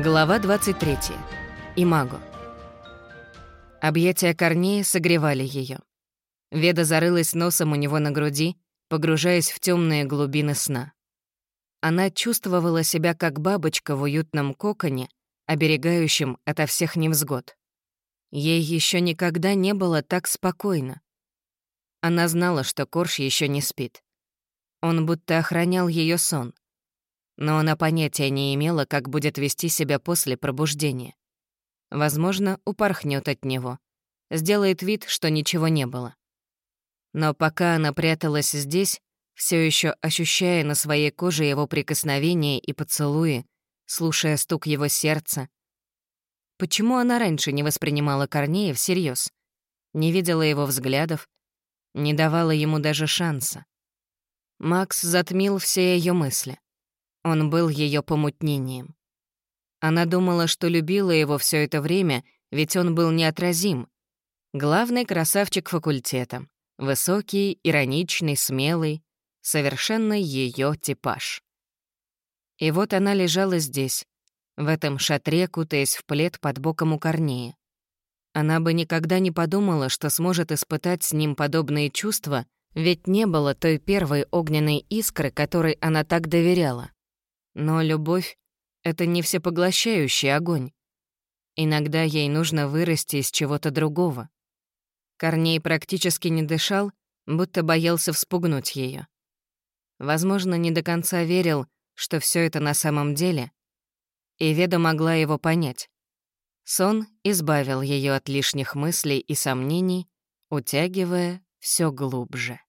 Глава 23. Имаго. Объятия Корнея согревали ее. Веда зарылась носом у него на груди, погружаясь в темные глубины сна. Она чувствовала себя как бабочка в уютном коконе, оберегающем ото всех невзгод. Ей еще никогда не было так спокойно. Она знала, что Корж еще не спит. Он будто охранял ее сон — но она понятия не имела, как будет вести себя после пробуждения. Возможно, упорхнет от него, сделает вид, что ничего не было. Но пока она пряталась здесь, все еще ощущая на своей коже его прикосновения и поцелуи, слушая стук его сердца. Почему она раньше не воспринимала Корнея всерьез, не видела его взглядов, не давала ему даже шанса? Макс затмил все ее мысли. Он был ее помутнением. Она думала, что любила его все это время, ведь он был неотразим. Главный красавчик факультета. Высокий, ироничный, смелый. Совершенно ее типаж. И вот она лежала здесь, в этом шатре, кутаясь в плед под боком у Корнея. Она бы никогда не подумала, что сможет испытать с ним подобные чувства, ведь не было той первой огненной искры, которой она так доверяла. Но любовь — это не всепоглощающий огонь. Иногда ей нужно вырасти из чего-то другого. Корней практически не дышал, будто боялся вспугнуть ее. Возможно, не до конца верил, что все это на самом деле, и Веда могла его понять. Сон избавил ее от лишних мыслей и сомнений, утягивая все глубже.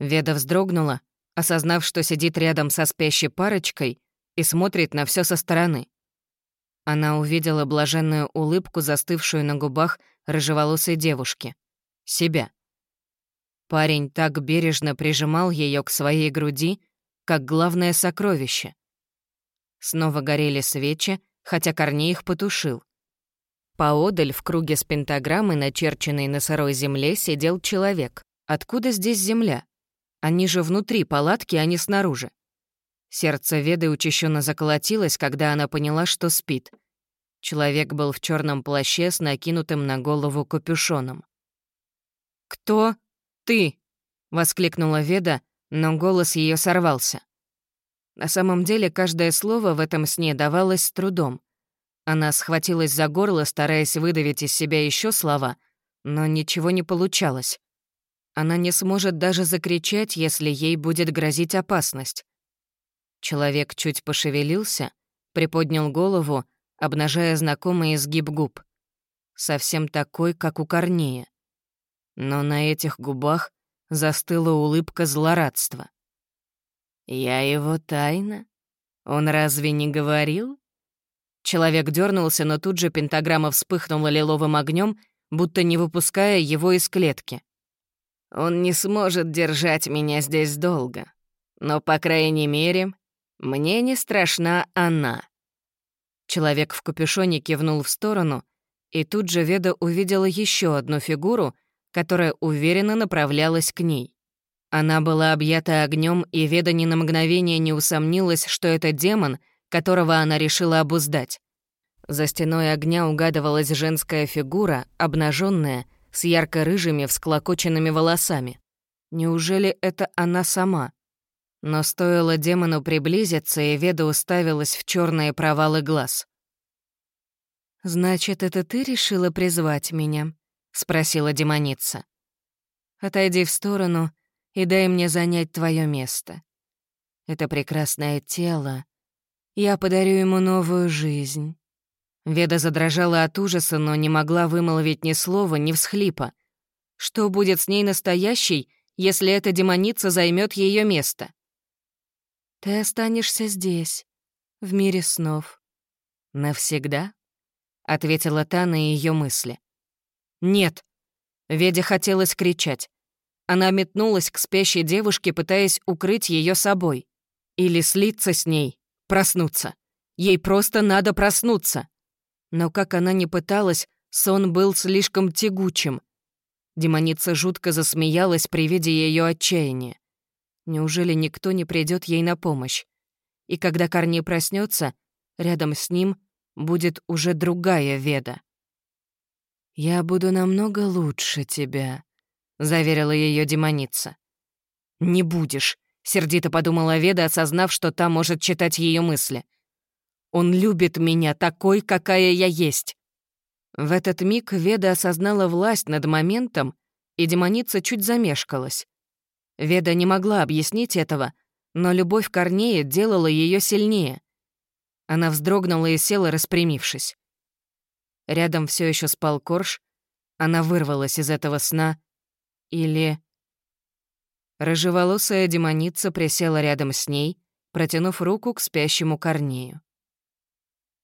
Веда вздрогнула, осознав, что сидит рядом со спящей парочкой и смотрит на все со стороны. Она увидела блаженную улыбку, застывшую на губах рыжеволосой девушки. Себя. Парень так бережно прижимал ее к своей груди, как главное сокровище. Снова горели свечи, хотя Корней их потушил. Поодаль, в круге с пентаграммой, начерченной на сырой земле, сидел человек. Откуда здесь земля? Они же внутри палатки, а не снаружи. Сердце Веды учащенно заколотилось, когда она поняла, что спит. Человек был в черном плаще с накинутым на голову капюшоном. «Кто ты?» — воскликнула Веда, но голос ее сорвался. На самом деле, каждое слово в этом сне давалось с трудом. Она схватилась за горло, стараясь выдавить из себя еще слова, но ничего не получалось. Она не сможет даже закричать, если ей будет грозить опасность. Человек чуть пошевелился, приподнял голову, обнажая знакомый изгиб губ. Совсем такой, как у Корнея. Но на этих губах застыла улыбка злорадства. «Я его тайна? Он разве не говорил?» Человек дернулся, но тут же пентаграмма вспыхнула лиловым огнем, будто не выпуская его из клетки. Он не сможет держать меня здесь долго. Но, по крайней мере, мне не страшна она». Человек в капюшоне кивнул в сторону, и тут же Веда увидела еще одну фигуру, которая уверенно направлялась к ней. Она была объята огнем, и Веда ни на мгновение не усомнилась, что это демон, которого она решила обуздать. За стеной огня угадывалась женская фигура, обнаженная, с ярко-рыжими всклокоченными волосами. Неужели это она сама? Но стоило демону приблизиться, и Веда уставилась в черные провалы глаз. «Значит, это ты решила призвать меня?» — спросила демоница. «Отойди в сторону и дай мне занять твое место. Это прекрасное тело. Я подарю ему новую жизнь. Веда задрожала от ужаса, но не могла вымолвить ни слова, ни всхлипа. Что будет с ней настоящей, если эта демоница займет ее место? «Ты останешься здесь, в мире снов». «Навсегда?» — ответила та на ее мысли. «Нет». Веде хотелось кричать. Она метнулась к спящей девушке, пытаясь укрыть ее собой. Или слиться с ней, проснуться. Ей просто надо проснуться. Но как она ни пыталась, сон был слишком тягучим. Демоница жутко засмеялась при виде ее отчаяния. Неужели никто не придет ей на помощь? И когда Корней проснется, рядом с ним будет уже другая Веда. «Я буду намного лучше тебя», — заверила ее демоница. «Не будешь», — сердито подумала Веда, осознав, что та может читать ее мысли. «Он любит меня такой, какая я есть». В этот миг Веда осознала власть над моментом, и демоница чуть замешкалась. Веда не могла объяснить этого, но любовь Корнея делала ее сильнее. Она вздрогнула и села, распрямившись. Рядом все еще спал Корж. Она вырвалась из этого сна. Или... Рыжеволосая демоница присела рядом с ней, протянув руку к спящему Корнею.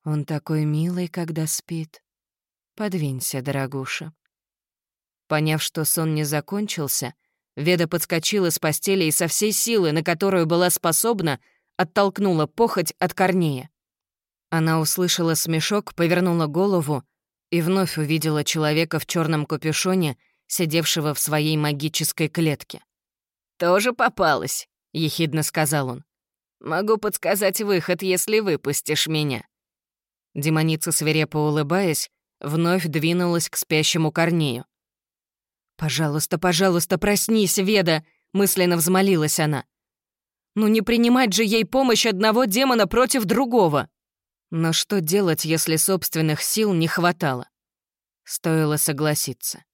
«Он такой милый, когда спит. Подвинься, дорогуша». Поняв, что сон не закончился, Веда подскочила с постели и со всей силы, на которую была способна, оттолкнула похоть от Корнея. Она услышала смешок, повернула голову и вновь увидела человека в черном капюшоне, сидевшего в своей магической клетке. «Тоже попалась», — ехидно сказал он. «Могу подсказать выход, если выпустишь меня». Демоница, свирепо улыбаясь, вновь двинулась к спящему Корнею. «Пожалуйста, пожалуйста, проснись, Веда!» — мысленно взмолилась она. «Ну не принимать же ей помощь одного демона против другого!» Но что делать, если собственных сил не хватало? Стоило согласиться.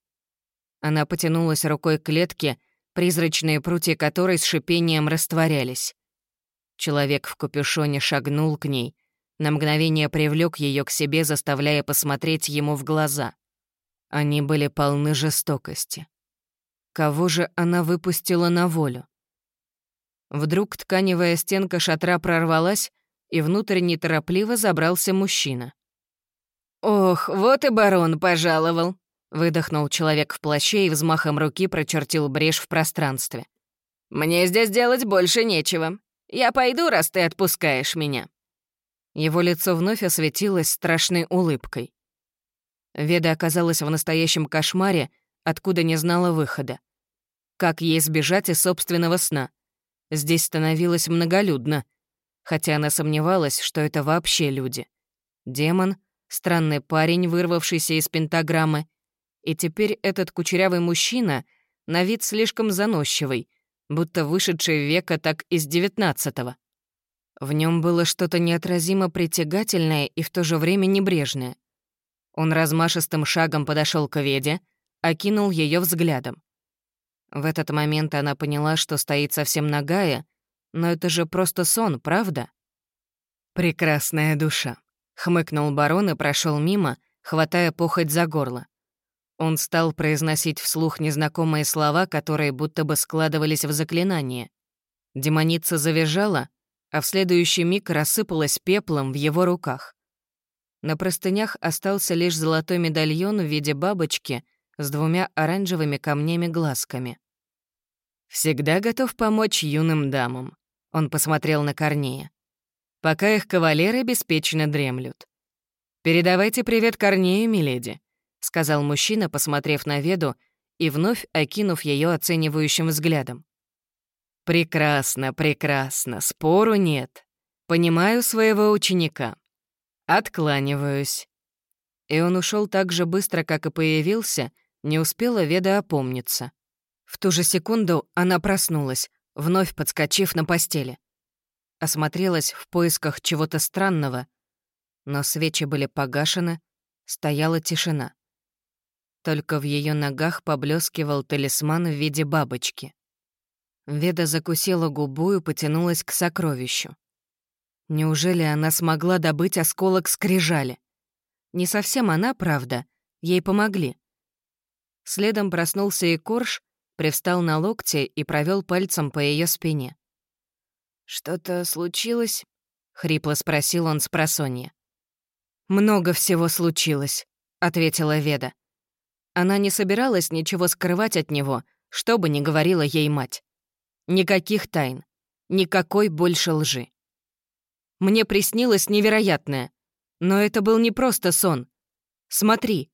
Она потянулась рукой к клетке, призрачные прутья которой с шипением растворялись. Человек в капюшоне шагнул к ней, на мгновение привлек ее к себе, заставляя посмотреть ему в глаза. Они были полны жестокости. Кого же она выпустила на волю? Вдруг тканевая стенка шатра прорвалась, и внутрь неторопливо забрался мужчина. «Ох, вот и барон пожаловал», — выдохнул человек в плаще и взмахом руки прочертил брешь в пространстве. «Мне здесь делать больше нечего. Я пойду, раз ты отпускаешь меня». Его лицо вновь осветилось страшной улыбкой. Веда оказалась в настоящем кошмаре, откуда не знала выхода. Как ей сбежать из собственного сна? Здесь становилось многолюдно — хотя она сомневалась, что это вообще люди. Демон, странный парень, вырвавшийся из пентаграммы, и теперь этот кучерявый мужчина на вид слишком заносчивый, будто вышедший века так из девятнадцатого. В нем было что-то неотразимо притягательное и в то же время небрежное. Он размашистым шагом подошел к Веде, окинул ее взглядом. В этот момент она поняла, что стоит совсем нагая, но это же просто сон, правда? Прекрасная душа. Хмыкнул барон и прошел мимо, хватая похоть за горло. Он стал произносить вслух незнакомые слова, которые будто бы складывались в заклинание. Демоница завизжала, а в следующий миг рассыпалась пеплом в его руках. На простынях остался лишь золотой медальон в виде бабочки с двумя оранжевыми камнями-глазками. «Всегда готов помочь юным дамам», — он посмотрел на Корнея. «Пока их кавалеры беспечно дремлют. «Передавайте привет Корнею, миледи», — сказал мужчина, посмотрев на Веду и вновь окинув ее оценивающим взглядом. «Прекрасно, прекрасно, спору нет. Понимаю своего ученика. Откланиваюсь». И он ушел так же быстро, как и появился, не успела Веда опомниться. В ту же секунду она проснулась, вновь подскочив на постели. Осмотрелась в поисках чего-то странного, но свечи были погашены, стояла тишина. Только в ее ногах поблескивал талисман в виде бабочки. Веда закусила губу и потянулась к сокровищу. Неужели она смогла добыть осколок скрижали? Не совсем она, правда, ей помогли. Следом проснулся и Корж, привстал на локте и провел пальцем по ее спине. «Что-то случилось?» — хрипло спросил он с просонья. «Много всего случилось», — ответила Веда. Она не собиралась ничего скрывать от него, что бы ни говорила ей мать. Никаких тайн, никакой больше лжи. Мне приснилось невероятное, но это был не просто сон. Смотри.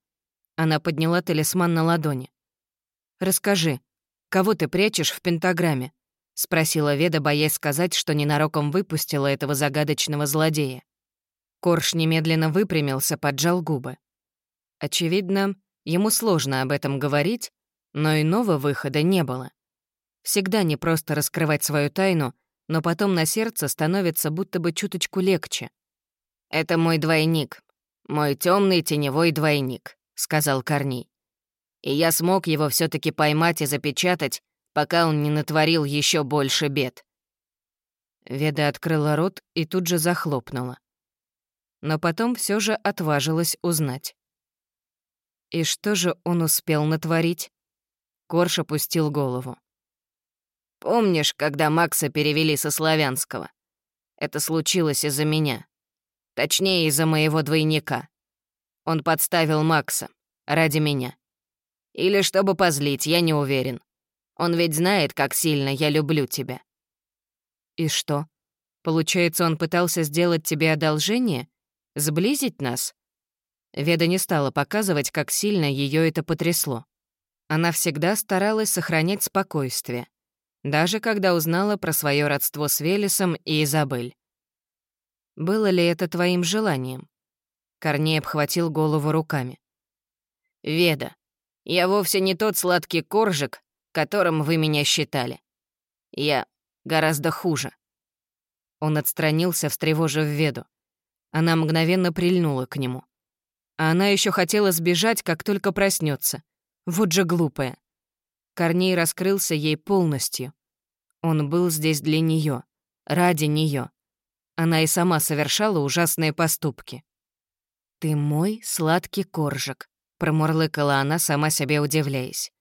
Она подняла талисман на ладони. Расскажи, «Кого ты прячешь в пентаграмме?» — спросила Веда, боясь сказать, что ненароком выпустила этого загадочного злодея. Корж немедленно выпрямился, поджал губы. Очевидно, ему сложно об этом говорить, но иного выхода не было. Всегда не просто раскрывать свою тайну, но потом на сердце становится будто бы чуточку легче. «Это мой двойник, мой темный теневой двойник», — сказал Корней. «И я смог его все таки поймать и запечатать, пока он не натворил еще больше бед». Веда открыла рот и тут же захлопнула. Но потом все же отважилась узнать. И что же он успел натворить? Корж опустил голову. «Помнишь, когда Макса перевели со славянского? Это случилось из-за меня. Точнее, из-за моего двойника. Он подставил Макса. Ради меня. Или чтобы позлить, я не уверен. Он ведь знает, как сильно я люблю тебя». «И что? Получается, он пытался сделать тебе одолжение? Сблизить нас?» Веда не стала показывать, как сильно ее это потрясло. Она всегда старалась сохранять спокойствие, даже когда узнала про свое родство с Велесом и Изабель. Было ли это твоим желанием? Корней обхватил голову руками. «Веда, я вовсе не тот сладкий коржик, которым вы меня считали. Я гораздо хуже». Он отстранился, встревожив Веду. Она мгновенно прильнула к нему. А она еще хотела сбежать, как только проснется. Вот же глупая. Корней раскрылся ей полностью. Он был здесь для нее, ради нее. Она и сама совершала ужасные поступки. «Ты мой сладкий коржик», — промурлыкала она, сама себе удивляясь.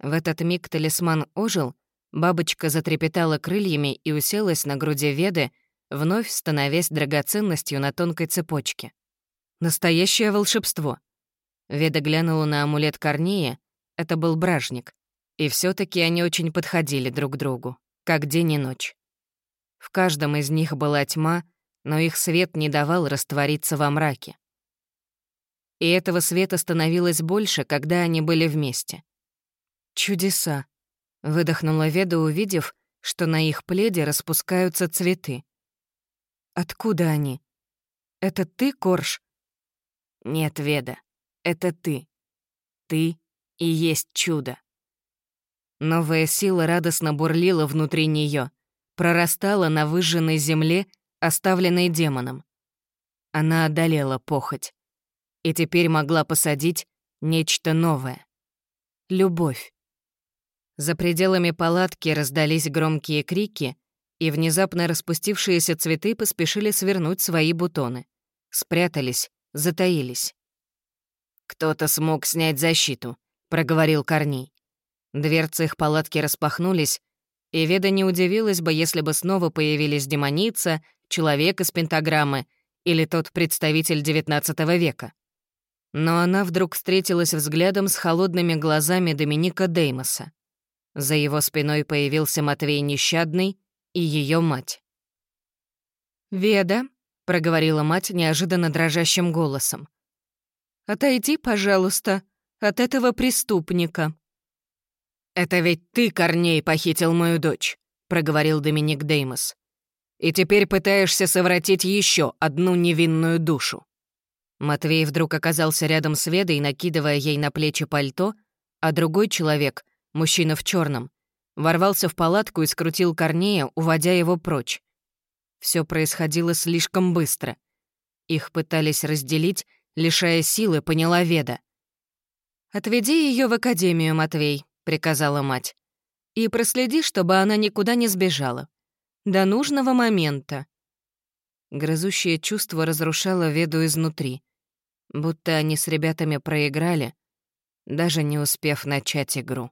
В этот миг талисман ожил, бабочка затрепетала крыльями и уселась на груди Веды, вновь становясь драгоценностью на тонкой цепочке. Настоящее волшебство. Веда глянула на амулет Корнея. Это был бражник. И все таки они очень подходили друг другу, как день и ночь. В каждом из них была тьма, но их свет не давал раствориться во мраке. И этого света становилось больше, когда они были вместе. «Чудеса!» — выдохнула Веда, увидев, что на их пледе распускаются цветы. «Откуда они? Это ты, Корж?» Нет, Веда, это ты. Ты и есть чудо. Новая сила радостно бурлила внутри нее, прорастала на выжженной земле, оставленной демоном. Она одолела похоть и теперь могла посадить нечто новое. Любовь. За пределами палатки раздались громкие крики, и внезапно распустившиеся цветы поспешили свернуть свои бутоны. Спрятались, затаились. «Кто-то смог снять защиту», — проговорил Корней. Дверцы их палатки распахнулись, и Веда не удивилась бы, если бы снова появились демоница, человек из пентаграммы или тот представитель XIX века. Но она вдруг встретилась взглядом с холодными глазами Доминика Деймоса. За его спиной появился Матвей Нещадный и ее мать. «Веда», проговорила мать неожиданно дрожащим голосом. «Отойди, пожалуйста, от этого преступника». «Это ведь ты, Корней, похитил мою дочь», — проговорил Доминик Деймос. «И теперь пытаешься совратить еще одну невинную душу». Матвей вдруг оказался рядом с Ведой, накидывая ей на плечи пальто, а другой человек, мужчина в черном, ворвался в палатку и скрутил Корнея, уводя его прочь. Все происходило слишком быстро. Их пытались разделить, лишая силы, поняла Веда. «Отведи ее в академию, Матвей», — приказала мать. «И проследи, чтобы она никуда не сбежала. До нужного момента». Грызущее чувство разрушало Веду изнутри. Будто они с ребятами проиграли, даже не успев начать игру.